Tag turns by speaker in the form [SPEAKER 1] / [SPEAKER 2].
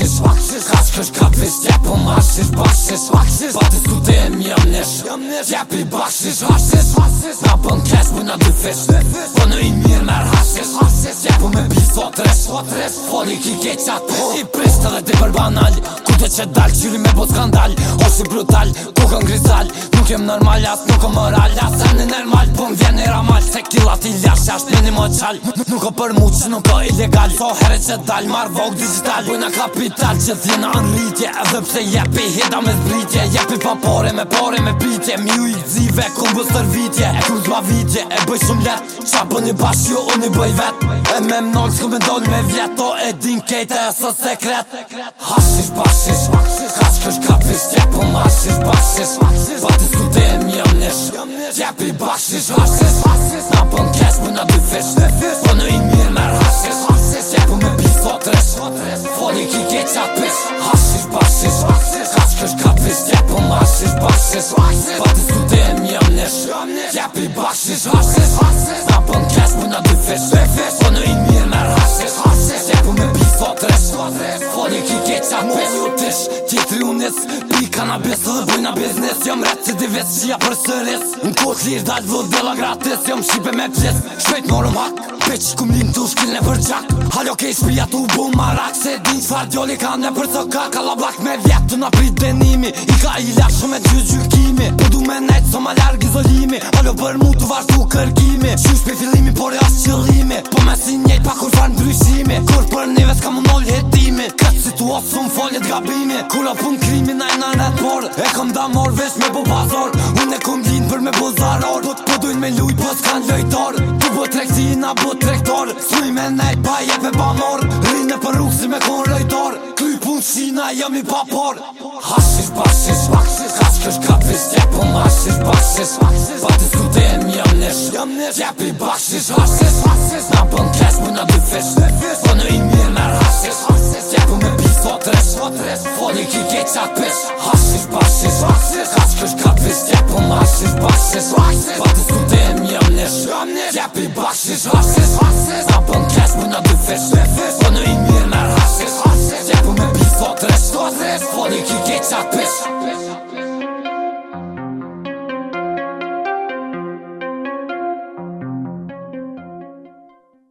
[SPEAKER 1] wachsisch, wachsisch Krass kisch kapisch, ja po maschisch, bachsisch, wachsisch Wartest du dem, ja nisch, ja nisch Ja pi bachsisch, wachsisch, wachsisch Na bon kess, bu na du fisch, du fisch Bo nu in mir mer haschisch, haschisch Ja po me pi sotres, sotres Foli ki geqa tu po. I prisht edhe ti për banal Kute që dal, qyri me po skandal O brutal, ku kën grizal Nuk jem normal, as nuk o moral As e në normal, po m'vjen i ramal Se kilat i lashe ashtë një një më Nuk o për mu që nuk o ilegal So herë që dal marë vogë digital Bujna kapital që zina në rritje Edhe pse jepi hida me zbritje Jepi pa pore me pore me pitje Mi u i zive ku më bës tërvitje E ku zba vitje e bëj shumë let Qa për një bash ju jo, unë i bëj vet E me mnollë s'ku me ndonjë me vjeto E din kejte e së sekret Hashish bashish Kash kësh kapish qepu Hashish bashish Pa të sute e mjëm nish Qepi bashish Hashish patrzysz c'est pas, ja pomaszysz, Faut que tu DM C'est pas Ja pibaszysz, haszczesz Na pan bo na dyfesz Qa më pesu tesh Tjetëri unes Pi kanabes dhe bëjna biznes Jam rrët se divet shia për sëres Në kohët lirë dalë dhe dhe la gratis Jam shqipe me pjes Shpejt morëm hak Peq që kum linë të ushkin e për Halo kej shpia të u bu marak Se din qfar djoli ka në për kak Kala blak me vjetë në prit denimi I ka i lashu me dy gjykimi Po du me nejtë së më largë izolimi Halo për mu të vartu kërgimi Qush për fillimi por e asë qëllimi gabime Kula pun krimi na i na në E kom da morë vesh me bu bazor Unë e kom gjinë për me bu zaror Po të përdujnë me lujtë po s'kan lojtor Tu bu trekti na bu trektor Su i me nejtë pa je pe pa morë Rinë për rukë si me konë lojtor Kluj pun si na i pa por Hashish, bashish, Hashish, kapis, jepo më hashish, bashish Pa të skute e më jam nesh Jepi, bashish, hashish, Na pon kesh, mu na dy fesh çarpış Haşiş başiş Kaç kış kapış Yapım haşiş bosses, Batı değil mi yanlış Yapı bahşiş haşiş Zapın kes buna düfeş Sonu inmeyenler haşiş Yapımı bir stres Fon iki geç çarpış